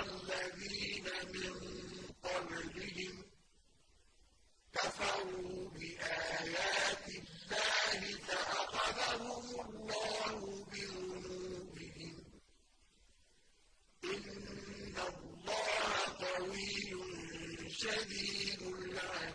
الَّذِينَ مِن قَبْلِهِمْ كَفَرُوا بِآيَاتِ اللَّهِ فَأَخَذَهُمُ اللَّهُ بِذُنُوبِهِمْ ۗ. إِنَّ اللَّهَ قَوِيٌّ شَدِيدُ العذاب